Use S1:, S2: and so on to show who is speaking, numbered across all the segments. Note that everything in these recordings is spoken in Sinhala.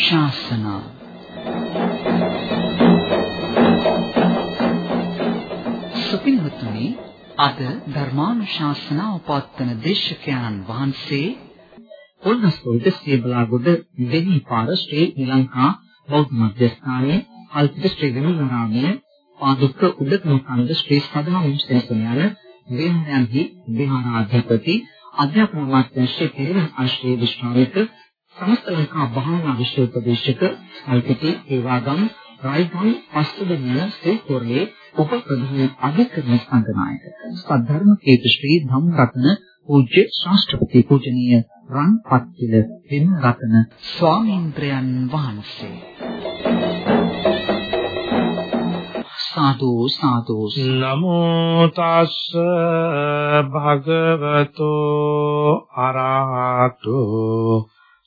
S1: ධර්මානුශාසනා සුපින්වත්නි අද ධර්මානුශාසනා උපවත්තන දේශකයන්න් වහන්සේ පොල්නස්තෝවිත සේබලාගොඩ දෙවිපාර ශ්‍රී ලංකා බෞද්ධ මධ්‍යස්ථානයේ අල්පිත ශ්‍රී විමුණාමයේ පාදුක්ක උඩකමකන්ද ශ්‍රී සදා විශ්වසන යන විහාරයන්හි විහාරාධිපති අධ්‍යාපන මාත්‍යංශයේ පිරිවෙන් ආශ්‍රේ විශ්වාමික සමස්ත ලංකා භාවනා විශ්වවිද්‍යාලයක අයිතික ඒවාගම් රායිගම් පස්තදෙනිය සේකෝරේ උප ප්‍රධාන අධිකරණ සංගනායක සද්ධර්ම කේතුශ්‍රී ධම්මරත්න පූජ්‍ය ශාස්ත්‍රපති පූජනීය රන්පත්තිල හිමරතන ස්වාමීන්ද්‍රයන් වහන්සේ සාදු සාදු නමෝ තස්ස
S2: භගවතෝ අරහතෝ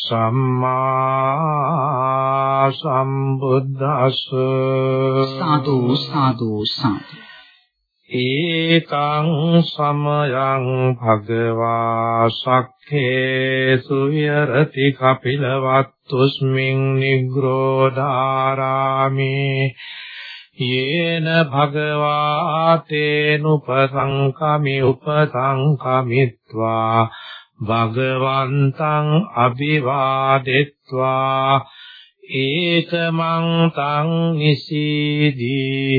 S2: සම්මා
S1: සම්බුද්දස්ස සාදු සාදු සාදු
S2: ඒකං සමයං භගවා සක්ඛේසු විරති කපිලවත්තුස්මින් නිග්‍රෝධාරාමේ යේන භගවා තේනුපසංකමි උපසංකමිත්වා භගවන්තං අභිවාදෙත්වා ඒකමං තං නිසීදී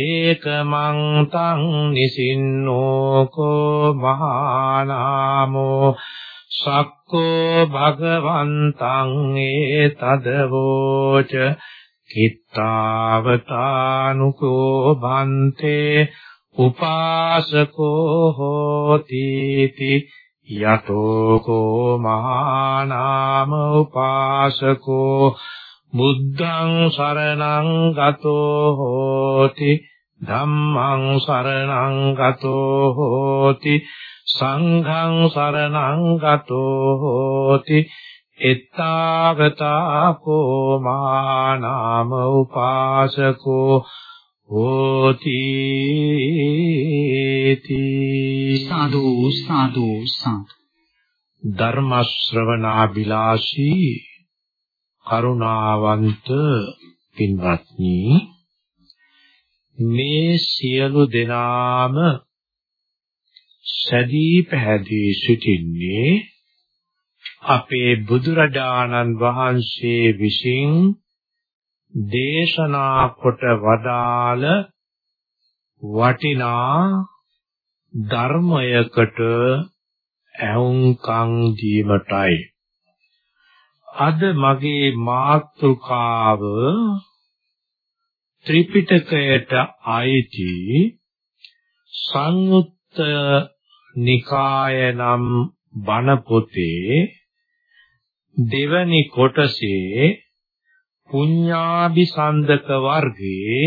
S2: ඒකමං තං නිසින්නෝකෝ මහානාමෝ සක්කෝ භගවන්තං ඒතදවෝච කිත්තාවතානුකෝ භන්තේ උපාසකෝ හෝති යතෝ කෝ මහානාම උපාසකෝ බුද්ධං සරණං ගතෝ හෝති ධම්මං සරණං ගතෝ හෝති සංඝං සරණං ගතෝ හෝති එත්තාවතා කෝ මහානාම උපාසකෝ හෝති සාදු සාදු සාදු ධර්ම ශ්‍රවණාබිලාෂී කරුණාවන්ත පින්වත්නි මේ සියලු දෙනාම සැදී පැහැදී සිටින්නේ අපේ බුදුරජාණන් වහන්සේ විසින් දේශනා කොට වදාළ වටිනා ධර්මයකට ඇහුම්කන් දීමටයි අද මගේ මාතෘකාව ත්‍රිපිටකයට අයිති සංයුත්ත නිකාය නම් බණ පොතේ දෙවනි කොටසේ පුඤ්ඤාභිසන්දක වර්ගයේ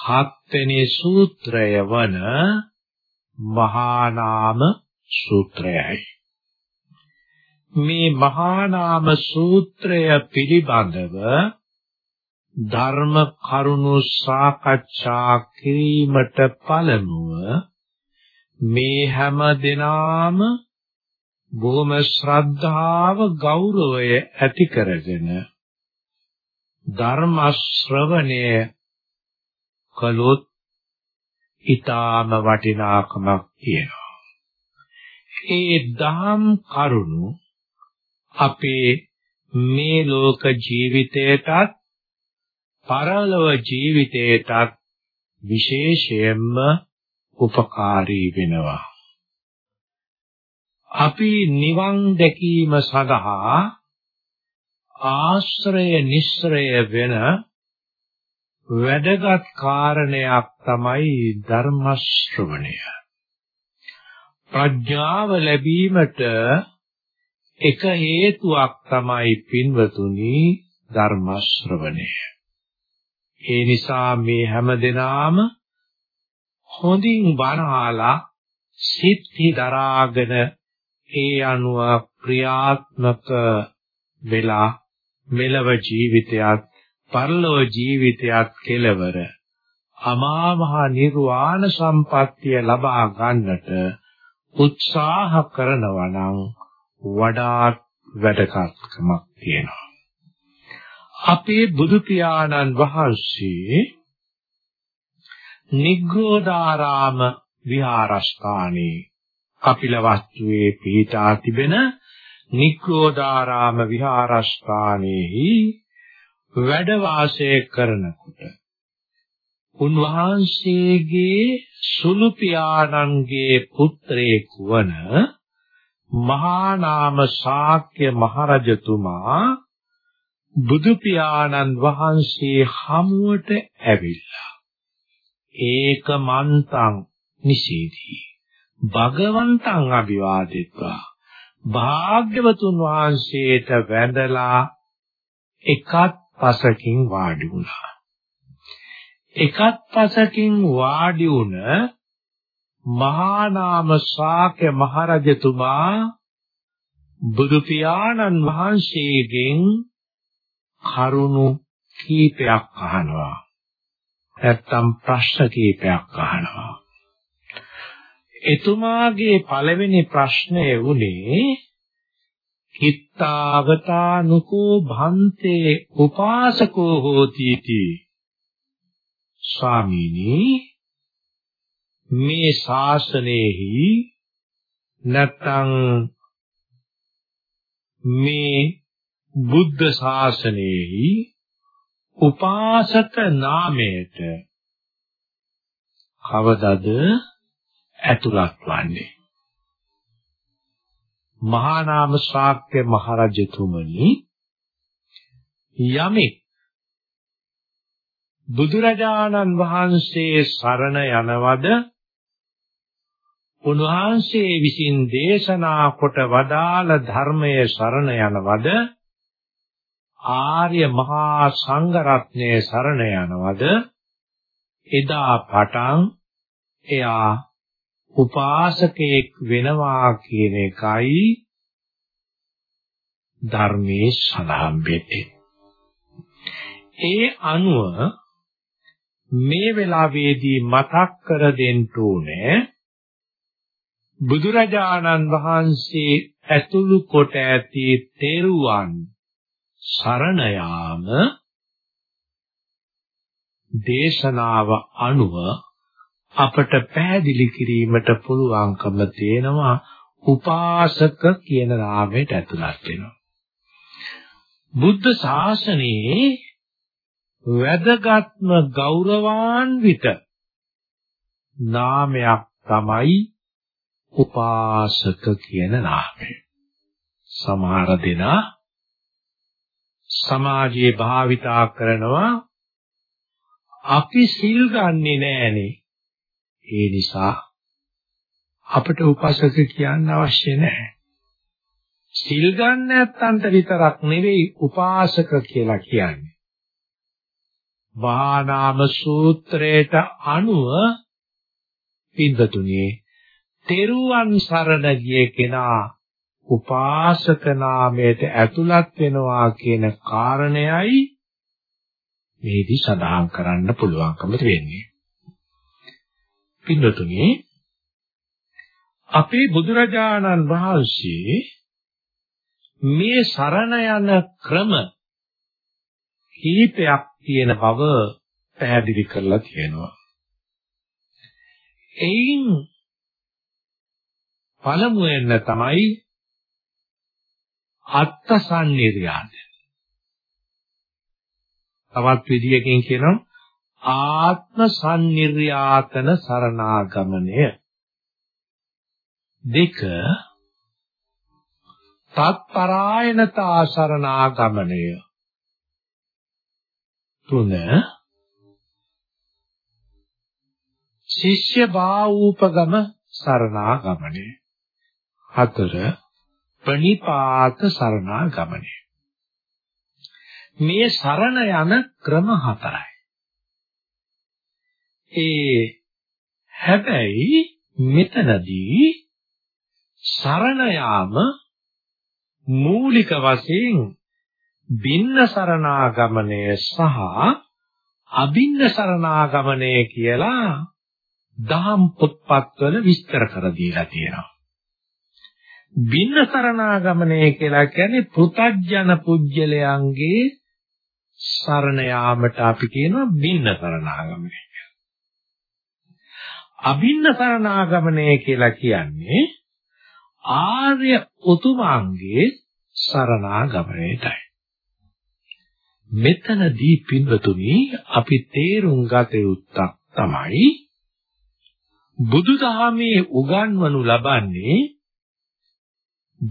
S2: හත්වෙනි සූත්‍රය වන මහානාම සූත්‍රයයි මේ මහානාම සූත්‍රය පිළිබඳව ධර්ම කරුණු සාකච්ඡා කිරීමට පළමුව මේ හැම දිනාම බොහොම ශ්‍රද්ධාව ගෞරවය ඇති කරගෙන ධර්ම ශ්‍රවණය කළොත් ඊටාම වටිනාකමක් තියෙනවා. ඒ ධම් කරුණු අපේ මේ ලෝක ජීවිතයටත් පරලොව ජීවිතයටත් විශේෂයෙන්ම උපකාරී වෙනවා. අපි නිවන් දැකීම සඳහා ආශ්‍රය නිස්සරය වෙන වැදගත් කාරණයක් තමයි ධර්ම ශ්‍රවණය. ප්‍රඥාව ලැබීමට එක හේතුවක් තමයි පින්වතුනි ධර්ම ශ්‍රවණය. ඒ නිසා මේ හැම දිනාම හොඳින් වනාලා සිත්හි දරාගෙන ඒ අනුව ක්‍රියාත්මක වෙලා මෙලව ජීවිතයත් පරලෝ ජීවිතයත් කෙලවර අමා මහ නිර්වාණ සම්පත්තිය ලබා ගන්නට උත්සාහ කරනවා නම් වඩාත් වැඩකත්කමක් තියෙනවා අපේ බුදු පියාණන් වහන්සේ නිග්‍රෝධාරාම විහාරස්ථානයේ කපිලවස්තුවේ පිහිටා තිබෙන නික්‍රෝධාරාම විහාරස්ථානයේහි වැඩ වාසය කරනකොට උන්වහන්සේගේ සුළු පියාණන්ගේ පුත්‍රයෙක් වන මහා නාම ශාක්‍ය මහරජතුමා බුදු පියාණන් වහන්සේ හමුවට
S1: ඇවිල්ලා
S2: ඒක මන්තං නිසීදී භගවන්තං අභිවාදෙත්වා භාග්‍යවතුන් වහන්සේට වැඳලා එකත් පසකින් වාඩි වුණා. එකත් පසකින් වාඩි වුණ මහා නාම ශාක්‍ය මහරජතුමා බුදු පියාණන් වහන්සේගෙන් කරුණු කීපයක් අහනවා. නැත්තම් ප්‍රශ්න කීපයක් අහනවා. එතුමාගේ පළවෙනි ප්‍රශ්නය වුණේ හිතාවතානුකෝ භන්තේ උපාසකෝ හෝති इति ස්වාමීනි මේ ශාසනයේහි නැත්නම් මේ බුද්ධ ශාසනයේහි උපාසක නාමයට කවදද ඇතුළත් වන්නේ මහා නාම ශාක්‍ය මහරජතුමනි යමෙක් බුදුරජාණන් වහන්සේ සරණ යනවද උන්වහන්සේ විසින් දේශනා කොට වදාළ ධර්මයේ සරණ යනවද ආර්ය මහා සංඝ රත්නයේ සරණ යනවද එදා පටන් එයා උපාසකයෙක් වෙනවා කියන එකයි ධර්මයේ සඳහන් වෙන්නේ. ඒ අනුව මේ වෙලාවේදී මතක් කර දෙන්න ඕනේ බුදුරජාණන් වහන්සේ ඇතුළු කොට ඇති තෙරුවන් සරණ යාම දේශනාව අනුව අපට පැහැදිලි කිරීමට පුළුවන්කම තියෙනවා උපාසක කියන නාමයට ඇතුළත් වෙනවා. බුද්ධ ශාසනයේ වැදගත්ම ගෞරවාන්විත නාමයක් තමයි උපාසක කියන නාමය. සමහර දෙනා සමාජයේ භාවිතා කරනවා අපි සිල් ගන්නේ නෑනේ ඒ නිසා අපට උපාසක කියන්න අවශ්‍ය නැහැ. සිල් ගන්න නැත්තන්ට විතරක් නෙවෙයි උපාසක කියලා කියන්නේ. වානාම සූත්‍රයට අනුව පින්දතුනේ තෙරුවන් සරණ ගිය කෙනා උපාසක නාමයට ඇතුළත් වෙනවා කියන කාරණයයි මේදි සඳහන් කරන්න පුළුවන්කම වෙන්නේ. පින්නතුනි අපේ බුදුරජාණන් වහන්සේ මේ සරණ යන ක්‍රම කීපයක් තියෙන බව පැහැදිලි කරලා තියෙනවා. එයින් පළමුවෙන් තමයි අත්ත සංනිර්යාණය. තවත් විදියකින් කියනවා ආත්ම සංනිර්යාතන සරණාගමනය දෙක තත්පරායනතා සරණාගමනය තුන ශිෂ්‍ය භාවූපගම සරණාගමනය හතර ප්‍රණිපාත සරණාගමනය මේ සරණ යන ක්‍රම හතරයි ඒ හැබැයි මෙතනදී සරණ යාම මූලික වශයෙන් බින්න සරණාගමණය සහ අබින්න සරණාගමණය කියලා දහම් පොත්පත්වල විස්තර කර දීලා තියෙනවා. බින්න සරණාගමණය කියලා කියන්නේ පෘථග්ජන පුජ්‍යලයන්ගේ සරණ යාමට අපි කියනවා බින්න සරණාගමණය. අභින්න සරණාගමනය කියලා කියන්නේ ආර්ය උතුමාගේ සරණාගමනයටයි. මෙතනදී පින්වතුනි අපි තේරුම් ගත යුත්තක් තමයි බුදුදහමේ උගන්වනු ලබන්නේ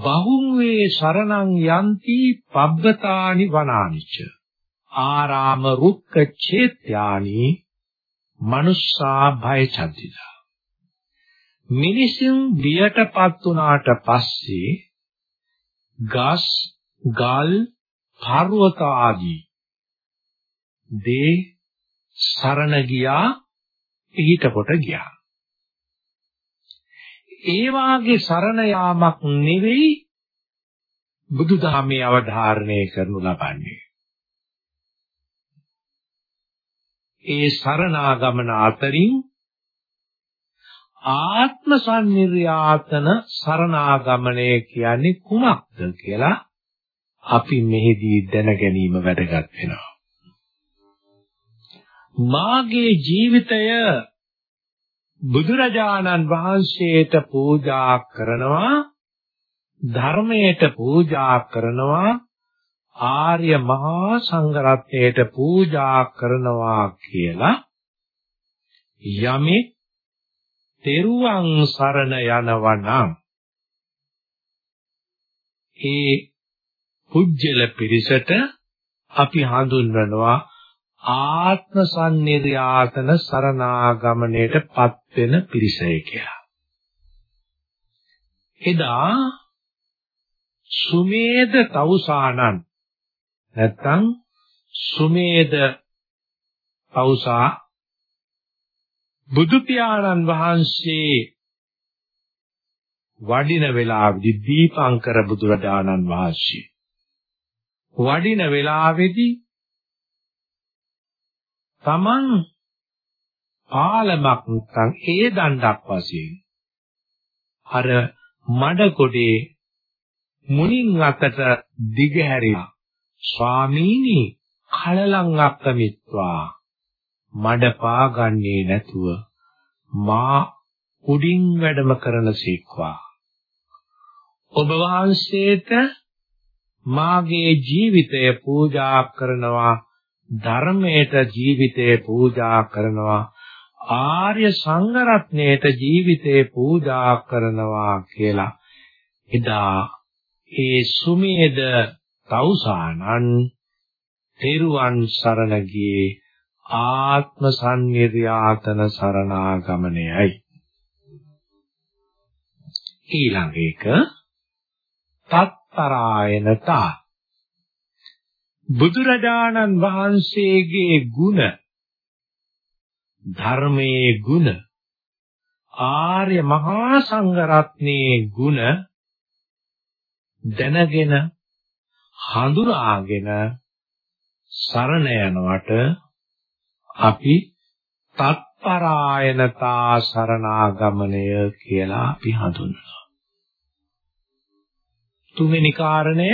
S2: බහුම් වේ සරණං යන්ති පබ්බතානි වනානිච්ච ආරාම රුක්ක චේත්‍යානි මනුස්සා භය චන්දිදා. මිනිසුන් බියටපත් වුණාට පස්සේ ගස්, ගල්, පර්වත ආදී දේ සරණ ගියා පිටකොට ගියා. ඒ වාගේ සරණ යාමක් නෙවෙයි බුදුදහමේ අවධාරණය කරනු ලබන්නේ. ඒ සරණාගමන අතරින් ආත්ම සංනිර්යාතන සරණාගමනය කියන්නේ කුමක්ද කියලා අපි මෙහිදී දැන ගැනීම වැදගත් වෙනවා. මාගේ ජීවිතය බුදුරජාණන් වහන්සේට පූජා කරනවා ධර්මයට පූජා කරනවා ආර්ය මහා සංඝරත්නයට පූජා කරනවා කියලා යමි තෙරුවන් සරණ යනවා නම් ඒ පුජ්‍යල පිරිසට අපි හඳුන්වනවා ආත්ම සංනිර්යාතන සරණාගමණයට පත් වෙන පිරිසය කියලා. එදා සුමේද තවුසානන් නැත්තම් සුමේද පෞසා බුදු පියාණන් වහන්සේ වඩින වෙලාවේදී දීපංකර බුදුරජාණන් වහන්සේ වඩින වෙලාවේදී තමන් පාලමක් නැත්නම් ඒ දණ්ඩක් වශයෙන් අර මඩ කොටේ මුණින් අතට දිගහැරිලා ස්වාමීනි කලලං අක්කමිත්වා මඩපා ගන්නේ නැතුව මා උඩින් වැඩම කරන සීක්වා ඔබ වහන්සේට මාගේ ජීවිතය පූජා කරනවා ධර්මයට ජීවිතය පූජා කරනවා ආර්ය සංඝ රත්නයට ජීවිතේ පූජා කරනවා කියලා එදා ඒ සුමේද තවුසානං තෙරුවන් සරණ ගියේ ආත්ම සංනිර්යාතන සරණාගමනයයි ඊළඟ එක තත්තරායනතා බුදුරජාණන් වහන්සේගේ ගුණ ධර්මයේ ගුණ ආර්ය මහා සංඝ රත්නයේ ගුණ දැනගෙන හඳුනාගෙන සරණ යනවට අපි තත්පරායනතා සරණාගමනය කියලා අපි හඳුන්වනවා. තුන්වෙනි කාරණය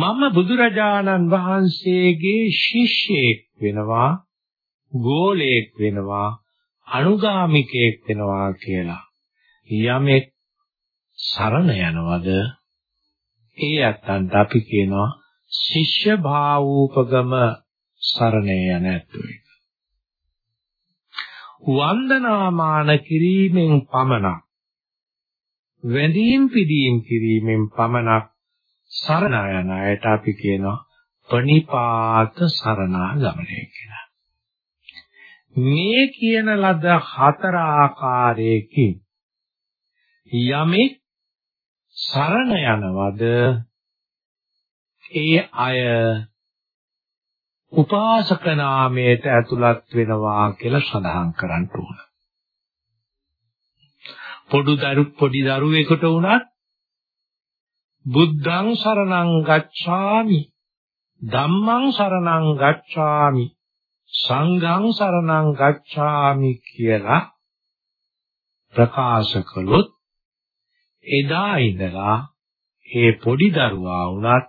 S2: මම බුදුරජාණන් වහන්සේගේ ශිෂ්‍යයෙක් වෙනවා, ගෝලයෙක් වෙනවා, අනුගාමිකයෙක් වෙනවා කියලා. යමෙක් සරණ යනවද ඒ යත්තන්ට අපි කියනවා ශිෂ්‍ය භාවෝපගම සරණේ යන ඇතුළේ. වන්දනාමාන කිරීමෙන් පමණක් වැඳීම් පිදීම් කිරීමෙන් පමණක් සරණ යන අයට අපි කියනවා පණිපාත සරණාගමනය කියලා. මේ කියන ලද හතර ආකාරයකින් යමෙක් සරණ යනවද ඒ අය උපාසක නාමයට ඇතුළත් වෙනවා කියලා සඳහන් කරන්න ඕන. පොඩු දරු පොඩි දරුවෙකුට වුණත් බුද්ධං සරණං ගච්ඡාමි ධම්මං සරණං ගච්ඡාමි සංඝං සරණං ගච්ඡාමි කියලා ප්‍රකාශ කළොත් එදා ඉඳලා මේ පොඩි දරුවා වුණත්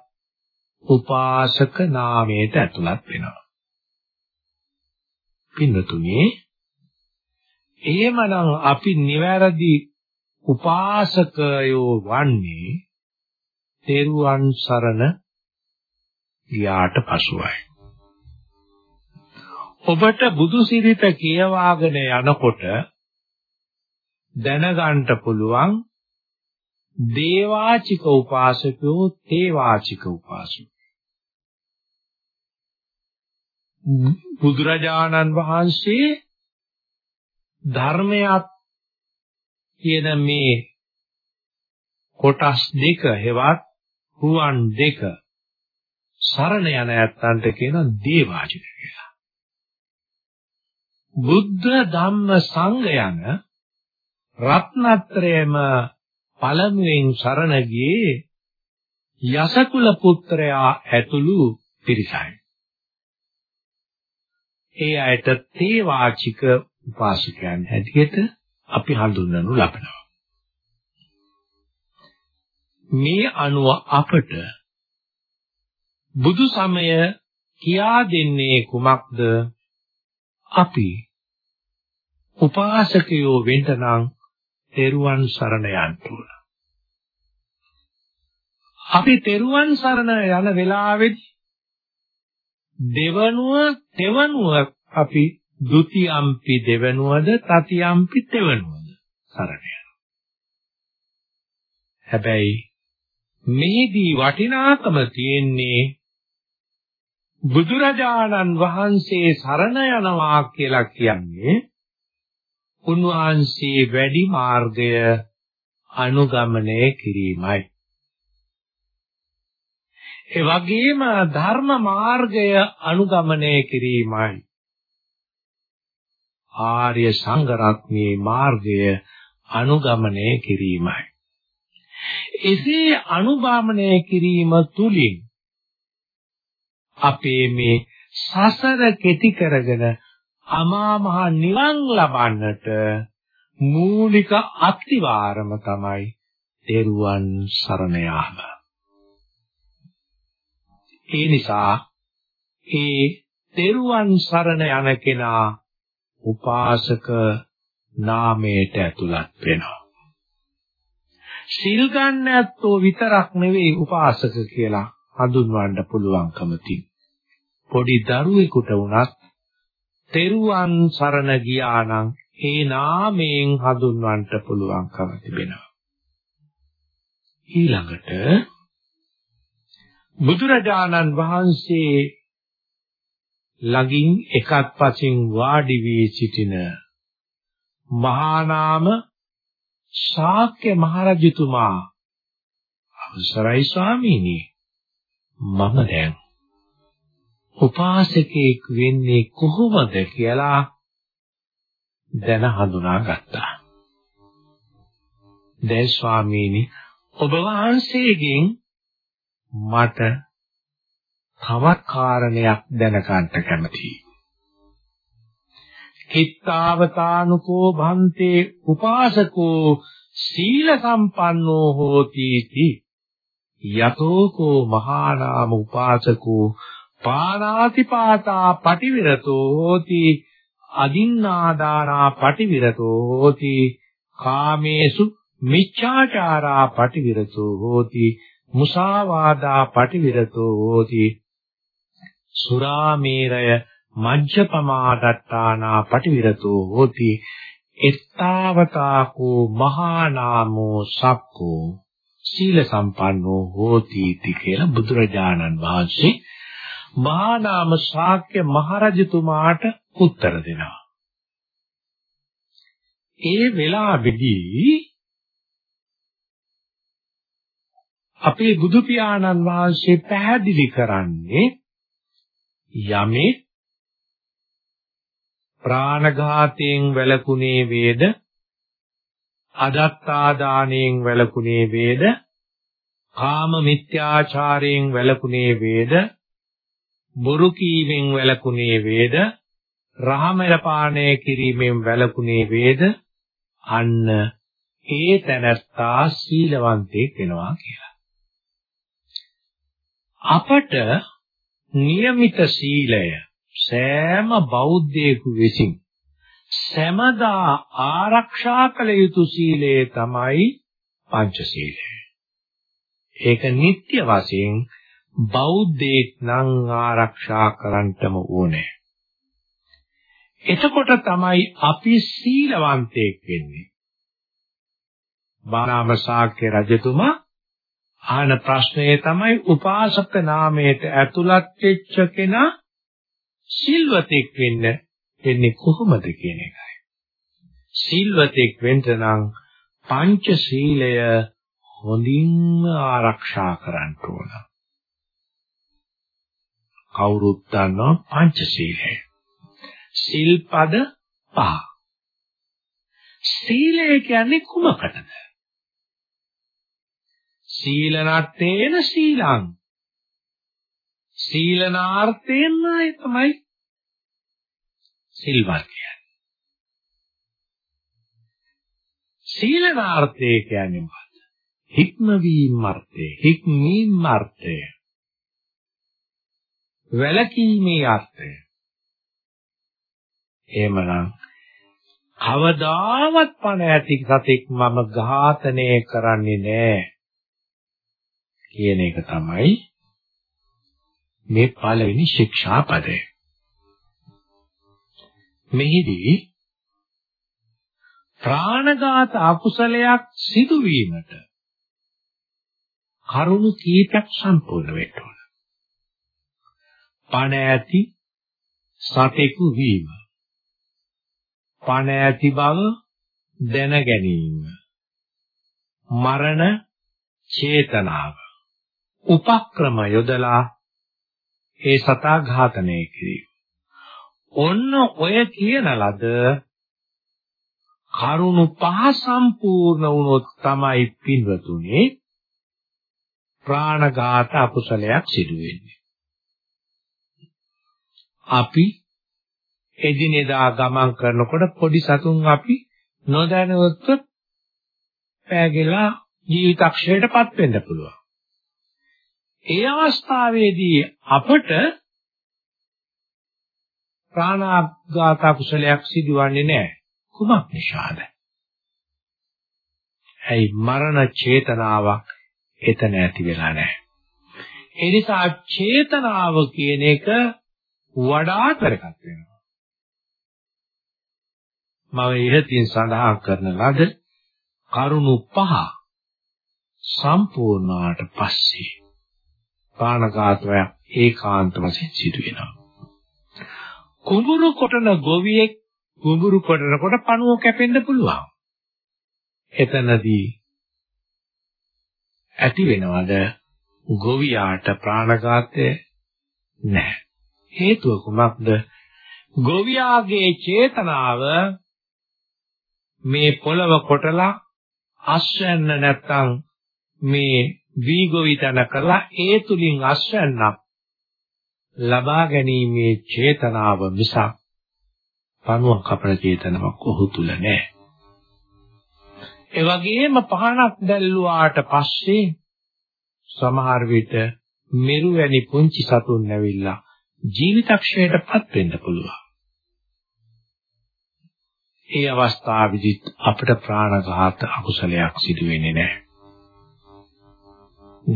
S2: උපාසක නාමයට ඇතුළත් වෙනවා. පින්නතුනේ එහෙමනම් අපි නිවැරදි උපාසකයෝ වන්නේ තෙරුවන් සරණ ගියාට පසුයි. ඔබට බුදු සිරිත කියවාගෙන යනකොට දැනගන්න පුළුවන් දේවාචික උපාසකෝ තේවාචික උපාසකෝ බුදුරජාණන් වහන්සේ ධර්මයක් කියන මේ කොටස් දෙක හෙවත් හුවන් දෙක සරණ යන ඇත්තන්ට කියන දේවාචික කියලා. බුද්ධ ධම්ම සංඝ යන රත්නත්‍රයම පළමුවෙන් සරණ ගියේ යසකුල පුත්‍රයා ඇතුළු පිරිසයි. ඒ අයට තේ වාචික උපාසකයන් හැටියට අපි හඳුන්වනු ලබනවා. මේ අනුව අපට බුදු සමය කියා දෙන්නේ කුමක්ද? අපි උපාසකයෝ වෙන්න නම් තෙරුවන් සරණ යන්න ඕන. අපි තෙරුවන් සරණ යන වෙලාවේදී දෙවනුව තෙවනුව අපි ဒုတိ යම්පි දෙවනුවද තතියම්පි තෙවනුවද සරණ යනවා. හැබැයි මේදී වටිනාකම තියෙන්නේ බුදුරජාණන් වහන්සේ සරණ යනවා කියලා කියන්නේ උන්වහන්සේ වැඩි මාර්ගය අනුගමනය කිරීමයි. ඒ වගේම ධර්ම මාර්ගය අනුගමනය කිරීමයි. ආර්ය සංගරත්නයේ මාර්ගය අනුගමනය කිරීමයි. එසේ අනුගමනය කිරීම තුලින් අපේ මේ සසර කෙටි කරගෙන අමා මහ නිවන් ලබන්නට මූලික අතිවාරම තමයි තෙරුවන් සරණ යාම. ඒ නිසා ඒ තෙරුවන් සරණ යන කෙනා උපාසක නාමයට ඇතුළත් වෙනවා. සිල් ගන්න ඇත්තෝ විතරක් නෙවෙයි උපාසක කියලා හඳුන්වන්න පුළුවන්කම තියෙනවා. පොඩි දරුවෙකුට වුණත් තෙරුවන් සරණ ගියා නම් ඒ නාමයෙන් හඳුන්වන්නට පුළුවන්කම තිබෙනවා. ඊළඟට බුදුරජාණන් වහන්සේ ළඟින් එකත් පසින් වාඩි වී සිටින මහා නාම ශාක්‍ය මහරජතුමා අවසරයි ස්වාමීනි මම දැන් උපාසකෙක් වෙන්නේ කොහොමද කියලා දැන හඳුනාගත්තා. දැන් ස්වාමීනි ඔබ වහන්සේගෙන් මට තවත් කාරණයක් දැනගන්න කැමතියි. කිත්තාවතානුකෝ භන්තේ උපාසකෝ සීල සම්පන්නෝ හෝති යතෝකෝ මහානාම උපාසකෝ පාරාතිපාතා පටිවිරතෝ හෝති අදින්නාදාරා පටිවිරතෝ හෝති කාමේසු මිච්ඡාචාරා පටිවිරතෝ හෝති මුසාවාදා පටිවිරතෝ හෝති සුරාමේරය මජ්ජපමාදත්තානා පටිවිරතෝ හෝති එත්තාවතාකෝ මහානාමෝ සක්කෝ සීල සම්පන්නෝ හෝති ඉති කියලා බුදුරජාණන් වහන්සේ මහා නාම ශාක්‍ය මහරජතුමාට උත්තර දෙනවා. ඒ වෙලාවේදී අපේ බුදු පියාණන් වහන්සේ පැහැදිලි කරන්නේ යමේ ප්‍රාණඝාතයෙන් වැළකුණේ වේද අදත්තාදානයෙන් වැළකුණේ වේද කාම මිත්‍යාචාරයෙන් වැළකුණේ වේද බොරු කීමෙන් වැළකුණේ වේද රහමෙල පානය කිරීමෙන් වැළකුණේ වේද අන්න ඒ තැනත්තා සීලවන්තයෙක් වෙනවා කියලා. අපට નિયમિત සීලය සෑම බෞද්ධයෙකු විසින් සෑමදා ආරක්ෂා කළ යුතු සීලය තමයි පංචශීලය. ඒක නිත්‍ය වශයෙන් බෞද්ධයෙක් නම් ආරක්ෂා කරන්නටම ඕනේ. එතකොට තමයි අපි සීලවන්තයෙක් වෙන්නේ. බාරාම ශාක්‍ය රජතුමා ආන ප්‍රශ්නයේ තමයි උපාසක නාමයට ඇතුළත් වෙච්ච කෙනා සිල්වතෙක් වෙන්න වෙන්නේ කොහොමද කියන එකයි. සිල්වතෙක් වෙන්න නම් පංච සීලය හොඳින්ම ආරක්ෂා
S1: කරන්න ඕන.
S2: කවුරුත් දන්නවා පංචශීලය. සිල්පද පහ. සීලය කියන්නේ කුමකටද? සීල නට්ඨේන සීලං. සීලනාර්ථයෙන් නයි තමයි සිල්වත් කියන්නේ. සීලනාර්ථය කියන්නේ මොකක්ද? හික්මවීම අර්ථය, හික්මීම අර්ථය. වැළකීමේ අර්ථය. එහෙමනම් කවදාවත් පණ ඇති සතෙක් මම ඝාතනය කරන්නේ නැහැ කියන එක තමයි මේ පළවෙනි ශික්ෂා පදය. මෙහිදී ප්‍රාණඝාත අකුසලයක් සිදුවීමට කරුණු කීපයක් සම්පූර්ණ වෙන්න ඕන. පණ ඇති සතෙකු වීම පණ ඇති බව දැන ගැනීම මරණ චේතනාව උපක්‍රම යොදලා ඒ සතා ඝාතනය කිරීම ඔන්න ඔය කියන ලද කරුණු පහ සම්පූර්ණ වුණොත් තමයි පින්වතුනි ප්‍රාණඝාත අකුසලයක් සිදු වෙන්නේ අපි එදිනෙදා ගමන් කරනකොට පොඩි සතුන් අපි නොදැනුවත්ව පෑගලා ජීවිතක්ෂයටපත් වෙන්න පුළුවන්. ඒ අවස්ථාවේදී අපට ප්‍රාණඝාත කුසලයක් සිදුවන්නේ නැහැ. කුමක් නිසාද? ඇයි මරණ චේතනාවක් එතන ඇති වෙලා නැහැ. ඒ නිසා චේතනාව කියන එක වඩාත් වැදගත් වෙනවා. මම ඉහතින් සඳහන් කරන ලද කරුණු පහ සම්පූර්ණාට පස්සේ පාණඝාතය ඒකාන්ත වශයෙන් සිදු වෙනවා. කුඹුරු කොටන ගොවියෙක් කුඹුරු කොටනකොට පණුව කැපෙන්න පුළුවන්. එතනදී ඇති වෙනවද ගොවියාට ප්‍රාණඝාතය නැහැ. හේතුව කුමක්ද? ගොවියාගේ චේතනාව මේ පොළව කොටලා අස්වැන්න නැත්තම් මේ වී ගොවිතැන කරලා ඒ තුලින් අස්වැන්නක් ලබා ගැනීමේ චේතනාව මිසක් පණුවක් අපර චේතනාවක් ඔහු තුල නැහැ. ඒ වගේම පහනක් දැල්ලුවාට පස්සේ සමහර විට මෙරු වැනි පුංචි සතුන් නැවිලා ජීවිතක්ෂයටපත් වෙන්න පුළුවන්. ඒ අවස්ථාවේදී අපිට ප්‍රාණඝාත අකුසලයක් සිදු වෙන්නේ නැහැ.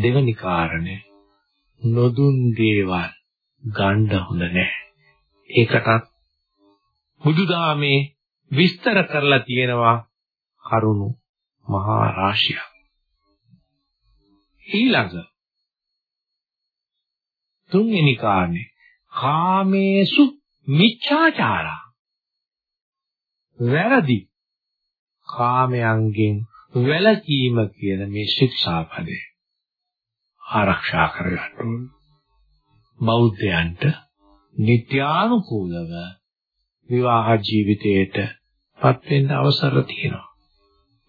S2: දෙවනි කාරණේ නොදුන් දේවල් ගන්න හොඳ නැහැ. ඒකටත් බුදුදහමේ විස්තර කරලා තියෙනවා කරුණු මහා රාශිය. ඊළඟ තුන්වෙනි කාරණේ කාමේසු මිච්ඡාචාරා වැරදි කාමයන්ගෙන් වැළකීම කියන මේ ශික්ෂා පදේ ආරක්ෂා කරගන්න ඕන බෞද්ධයන්ට නිත්‍යානුකූලව විවාහ ජීවිතයට පත් වෙන්න අවසර තියෙනවා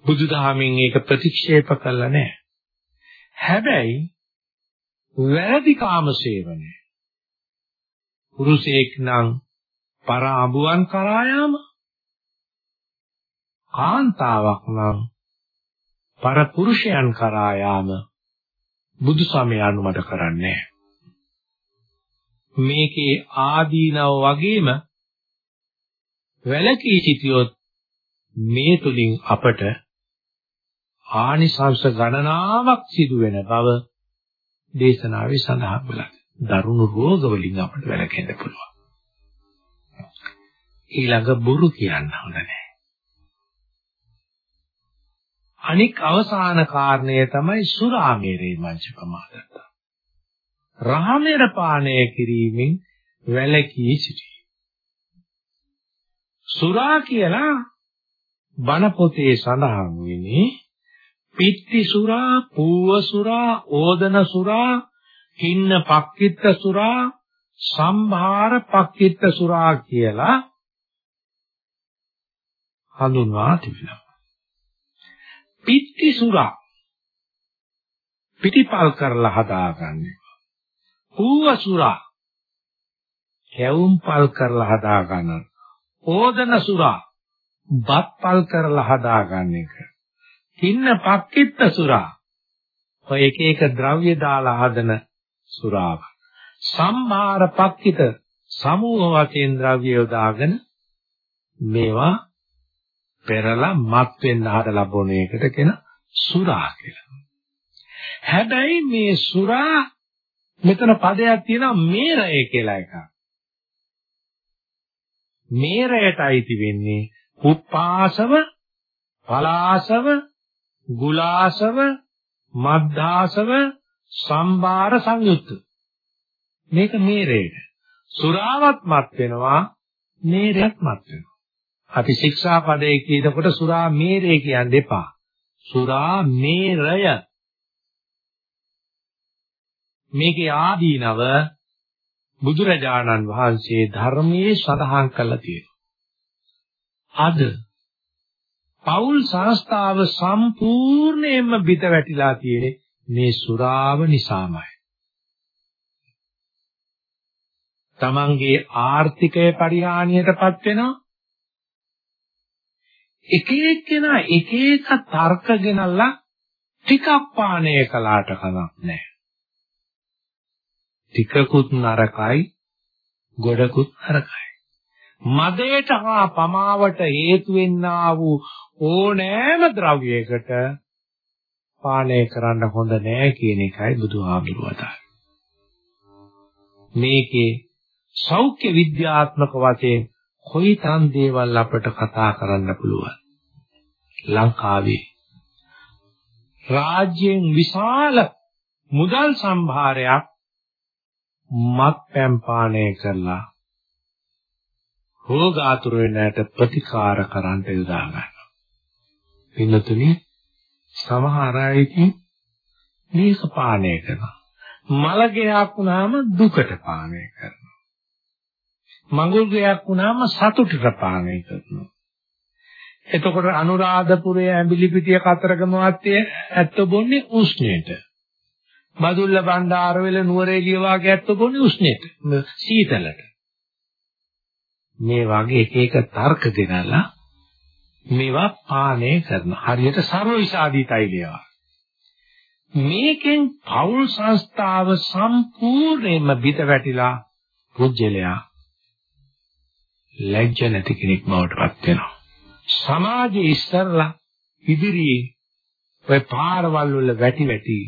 S2: බුදුදහමෙන් ඒක ප්‍රතික්ෂේප කළා නෑ හැබැයි වැරදි කාම සේවනය පුරුෂයෙක් නම් පරාඹුවන් කරා යාම කාන්තාවක් නම් පරපුරුෂයන් කරා යාම බුදු සමය අනුමත කරන්නේ මේකේ ආදීනව වගේම වැලකී සිටියොත් මේ තුලින් අපට ආනිසංස ගණනාවක් සිදු වෙන බව දේශනාවේ සඳහන් වෙලා දරුණු රෝග වලින් අපිට වැළකෙන්න පුළුවන්. ඊළඟ බොරු කියන්න හොඳ නැහැ. අනික් අවසාන කාරණය තමයි සුරාමේරේ මංච ප්‍රමාදත්ත. රාමේර පානය කිරීමෙන් වැළකී සිටී. සුරා කියලා බණ පොතේ සඳහන් වෙන්නේ පිත්ති සුරා, පූව සුරා, ඕදන සුරා, කින්න පක්කිට සුරා සම්භාර පක්කිට සුරා කියලා හඳුන්වා තිබෙනවා. පිටි සුරා පිටිපල් කරලා හදාගන්නේ. කූව සුරා කැවුම් පල් කරලා හදාගන්න. ඕදන සුරා බත් පල් කරලා හදාගන්න එක. තින්න පක්කිට සුරා ඔය එක එක ද්‍රව්‍ය දාලා හදන සුරාව. සම්භාර පක්කිත සමූහ වශයෙන් ද්‍රව්‍ය යොදාගෙන මේවා පෙරලා මත් වෙන්න හදලා බොන එකට කියන සුරා කියලා. හැබැයි මේ සුරා මෙතන පදයක් තියෙනවා මේරය කියලා එකක්. මේරයට අයිති වෙන්නේ පුප්පාසව, පලාසව, ගුලාසව, මද්දාසව, සම්භාර සංයුක්ත මේක මේරේට සුරාවත්මත් වෙනවා මේරයක්මත් වෙනවා අපි ශික්ෂා පදයේ කියනකොට සුරා මේරේ කියන්න එපා සුරා මේරය මේකේ ආදීනව බුදුරජාණන් වහන්සේ ධර්මයේ සඳහන් කළා තියෙනවා අද පෞල් සංස්ථාව සම්පූර්ණයෙන්ම බිත වැටිලා තියෙන්නේ මේ සුරාව නිසාමයි. තමන්ගේ ආර්ථිකය පරිහානියටපත් වෙනවා එක එක්කෙනා එක එක තර්ක ගෙනල්ලා ටිකක් පානය කළාට කමක් නැහැ ටිකකුත් නරකයි ගොඩකුත් නරකයි මදයට හා පමාවට හේතු වෙන්නා වූ ඕනෑම ද්‍රව්‍යයකට පාලනය කරන්න හොඳ නෑ කියන එකයි බුදුහාමුදුරුවෝ වදාළේ. මේකේ සෞඛ්‍ය විද්‍යාත්මක වශයෙන් කොයිතරම් දේවල් අපට කතා කරන්න පුළුවන්. ලංකාවේ රාජ්‍යයෙන් විශාල මුදල් සම්භාරයක් මත්පැන් පානය කරලා රෝගාතුර වෙන්නට ප්‍රතිකාර කරන්න යොදා ගන්නවා. පින්නතුනේ සමහර අයකින් මේක පානය කරනවා. මල ගයක් වුණාම දුකට
S1: පානය කරනවා.
S2: මඟුල් ගයක් වුණාම සතුටට පානය කරනවා. එතකොට අනුරාධපුරයේ ඇඹිලිපිටිය කතරගම වත්තේ ඇත්ත බොන්නේ උෂ්ණයට. මදුල්ල බණ්ඩාරවල නුවරේ ගියවාගේ ඇත්ත බොන්නේ උෂ්ණයට. සීතලට. මේ වගේ එක එක තර්ක දෙනලා මේවා පානය කරන හරියට සර්වවිසාදී තෛලයවා මේකෙන් පෞල් සංස්ථාව සම්පූර්ණයෙන්ම බිත වැටිලා පුජ්‍යලයා ලැජ්ජ නැති කෙනෙක් බවට පත් වෙනවා සමාජයේ ඉස්තරලා ඉදිරියේ ඔය පාරවල් වල වැටි වැටි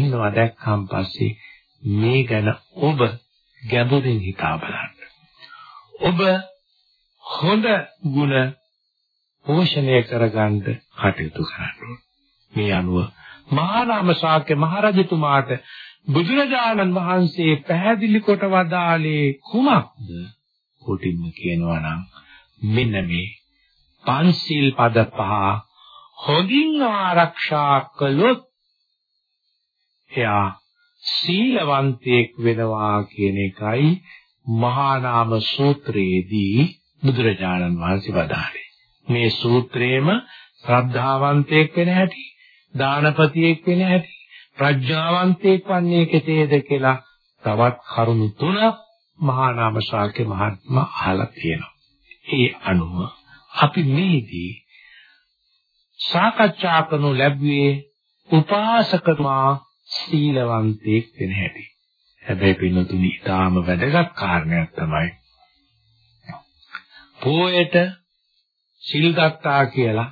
S2: ඉන්නවා දැක්කන් පස්සේ මේ ගැන ඔබ ගැඹුරින් හිතා බලන්න ඔබ හොඳ ගුණ පෝෂණය කරගන්න කටයුතු කරන්න මේ අනුව මහානාම ශාක්‍ය මහරජතුමාට බුදුරජාණන් වහන්සේ පැහැදිලි කොට වදාළේ කුමක්ද? කොටින්ම කියනවා නම් මෙන්න මේ පන්සිල් පද පහ හොඳින් ආරක්ෂා කළොත් එයා සීලවන්තයෙක් වෙනවා කියන එකයි මහානාම සූත්‍රයේදී බුදුරජාණන් වහන්සේ වදාළේ මේ සූත්‍රයේම ශ්‍රද්ධාවන්තයෙක් වෙන හැටි, දානපතියෙක් වෙන හැටි, ප්‍රඥාවන්තයෙක් වන්නේ කෙසේද කියලා තවත් කරුණු තුන මහා නාම ශාක්‍ය මහත්මයා අහලා තියෙනවා. ඒ අනුව අපි මේදී සාකච්ඡා කරනු ලැබුවේ උපාසකතුමා සීලවන්තයෙක් වෙන හැටි. හැබැයි පින්නතුනි ඊටාම වැදගත් කාරණයක් තමයි පෝයට සිල් ගත්තා කියලා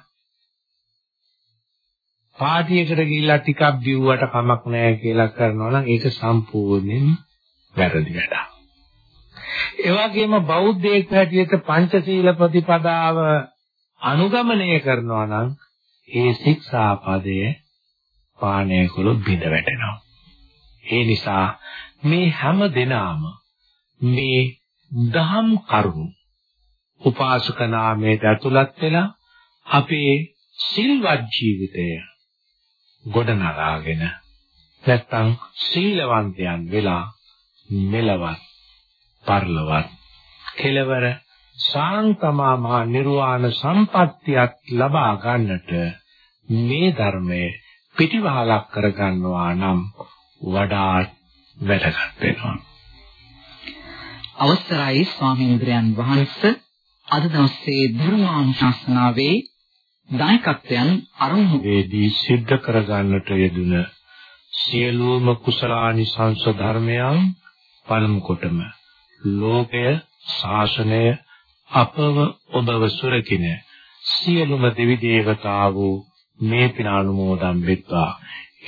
S2: පාටියකට ගිහිල්ලා ටිකක් බිව්වට කමක් නැහැ කියලා කරනවා නම් ඒක සම්පූර්ණයෙන් වැරදි වැඩක්. ඒ වගේම බෞද්ධයෙක් හැටියට පංචශීල ප්‍රතිපදාව අනුගමනය කරනවා නම් ඒ ශික්ෂා පදයේ පාණය කළොත් බිඳ වැටෙනවා. ඒ නිසා මේ හැම දිනාම මේ දහම් කරුණු උපාසක නාමයට ඇතුළත් වෙලා අපේ සිල්වත් ජීවිතය ගොඩනගාගෙන නැත්තම් සීලවන්තයන් වෙලා මෙලවත් පරලවත් කෙලවර සාන්තමාමා නිර්වාණ සම්පත්තියක් ලබා ගන්නට මේ ධර්මයේ පිටිවහලක් කරගන්නවා නම් වඩා වැදගත් වෙනවා
S1: අවසරයි ස්වාමීන් වහන්සේ අද දවසේ ධර්මානුශාසනාවේ දායකත්වයන්
S2: අරමුණු වේදී සිද්ධ කරගන්නට යෙදුන සියලුම කුසලානිසංස ධර්මයන් පළමු කොටම ලෝකය ශාසනය අපව ඔබව සුරකින සියලුම දෙවි දේවතාවෝ මේ පින අනුමෝදන් වෙත්වා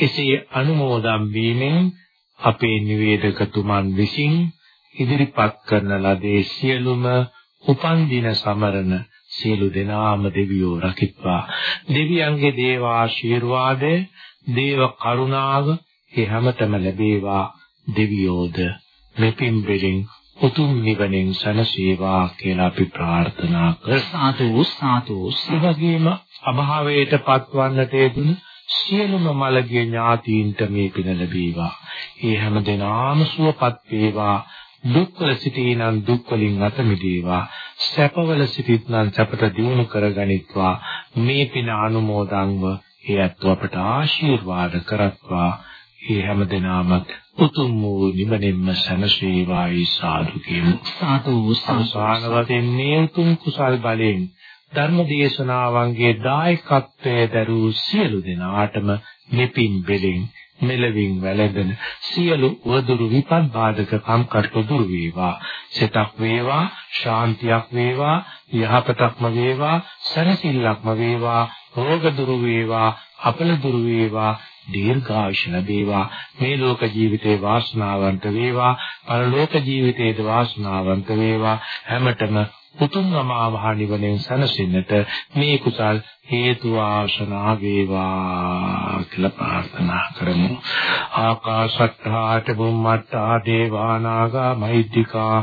S2: එසේ අනුමෝදන් වීමෙන් අපේ නිවේදකතුමන් විසින් ඉදිරිපත් කරන ලදේ සියලුම උපන් දින සමරන සියලු දෙනාම දෙවියෝ රකිත්වා දෙවියන්ගේ දේව ආශිර්වාදය දේව කරුණාව ඒ හැමතෙම ලැබේවා දෙවියෝද මෙපින් බෙලින් උතුම් නිවනින් සැනසේවා කියලා අපි ප්‍රාර්ථනා කර සාදු සාදු සවගේම අභාවයට පත්වන්නට යෙදුණු සියලුම මළගිය ඥාතීන්ට මේ පින ලැබේවා. ඒ හැම දිනාම සුවපත් වේවා. දුක්වල සිටී නම් දුක් වලින් අත මිදේවා සැපවල සිටිත් නම් සැපට දිනු කරගනිත්වා මේ පින අනුමෝදන්ව හේතු අපට ආශිර්වාද කරත්වා ඒ හැම දිනාමත් උතුම් වූ නිවනින්ම සැනසීවායි සාදු කියමු සාදු සාසන වශයෙන් නියුතුම් කුසල් බලයෙන් ධර්ම දේශනාවන්ගේ දායකත්වයේ දරූ සියලු දෙනාටම මෙපින් බෙලින් මෙලවින් වැළඳෙන සියලු වදුරු විපත් බාධක කම්කටොළු දුරු වේවා සිතක් වේවා ශාන්තියක් වේවා යහපතක්ම වේවා සැනසෙල්ලක්ම වේවා රෝග දුරු වේවා අපල දුරු වේවා දීර්ඝායුෂ ලැබේවා මේ ලෝක ජීවිතේ වාසනාවන්ත වේවා පරලෝක ජීවිතේද වාසනාවන්ත වේවා හැමතෙම උතුම් අමාවහා නිවනෙන් සැනසෙන්නට මේ කුසල් හේතු ආශනා වේවා කියලා ප්‍රාර්ථනා කරමු. ආකාශත්තාට බුම්මත්තා දේවානාගා මහිද්దికා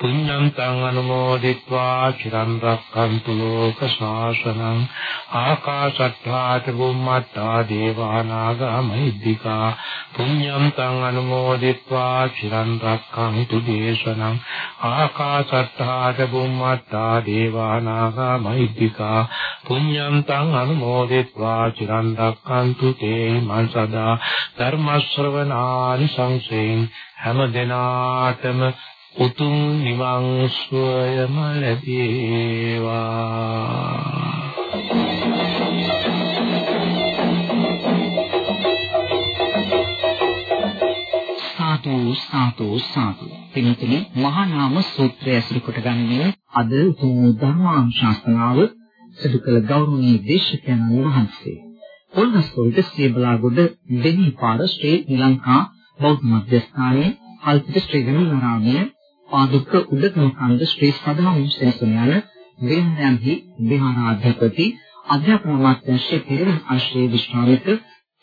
S2: පුඤ්ඤං තං අනුමෝදිत्वा චිරන් රක්ඛන්තු ලෝක ශාසනං ආකාශට්ඨා ච බුම්මට්ඨා දේවානාගා මහිද්దికා පුඤ්ඤං තං අනුමෝදිत्वा චිරන් රක්ඛන්තු දේශනං ආකාශට්ඨා ච බුම්මට්ඨා දේවානාගා මහිද්దికා පුඤ්ඤං තං අනුමෝදිत्वा චිරන් රක්ඛන්තු තේ මං සදා ධර්ම ශ්‍රවණානි සංසයෙන් හැම දිනාටම උතුම් නිවන් සුවයම ලැබේවා සාතු
S1: සාතු සාතු පින්තුනි මහා නාම සූත්‍රය ඇසුරු කොටගන්නේ අද උතුම් ධර්මාංශාස්ත්‍රාව සිදු කළ ගෞරවනීය දේශකයන් වහන්සේ පොල්ගස්තොල්ට සියබලාගොඩ දෙනී පාර ශ්‍රී ලංකා බෞද්ධ මධ්‍යස්ථානයේ කල්පිත ශ්‍රී ගමනාරාමයේ පාදුක්ක උඩකමකන්ද ශ්‍රී සදානන්ද සෙනසුන යන විරන්දන්හි විහාරාධිපති අධ්‍යාපන අමාත්‍යංශයේ පිරිවෙන් ආශ්‍රේ විශ්වාමිත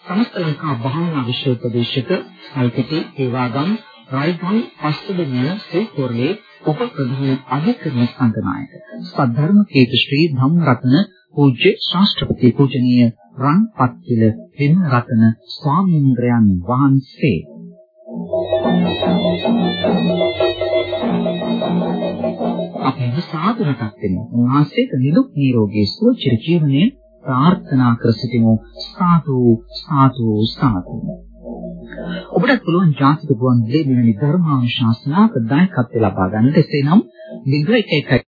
S1: සමස්ත ලංකා භාවනා විශ්වවිද්‍යාලයක සල්පිටි ඒවාගම් රයිගම් පස්තුබිනන සේකෝරලේ උප ප්‍රධාන අධිකරණ සංගනායක සද්ධර්ම කේතුශ්‍රී ධම්මරත්න පූජ්‍ය ශාස්ත්‍රපති පූජනීය රන්පත්තිල රත්න ස්වාමීන් වහන්සේ Thank you. අපේම සාධනකක් වෙනවා. උන්වහන්සේට නිදුක් නිරෝගී සුව චිර ජීවනයේ ප්‍රාර්ථනා කර සිටිමු. සාදු සාදු සාදු. ඔබට පුළුවන් ජාතික ගුවන් විදුලි මෙවැනි ධර්මානුශාසනාක දායකත්ව ලබා ගන්නට එසේනම් 0112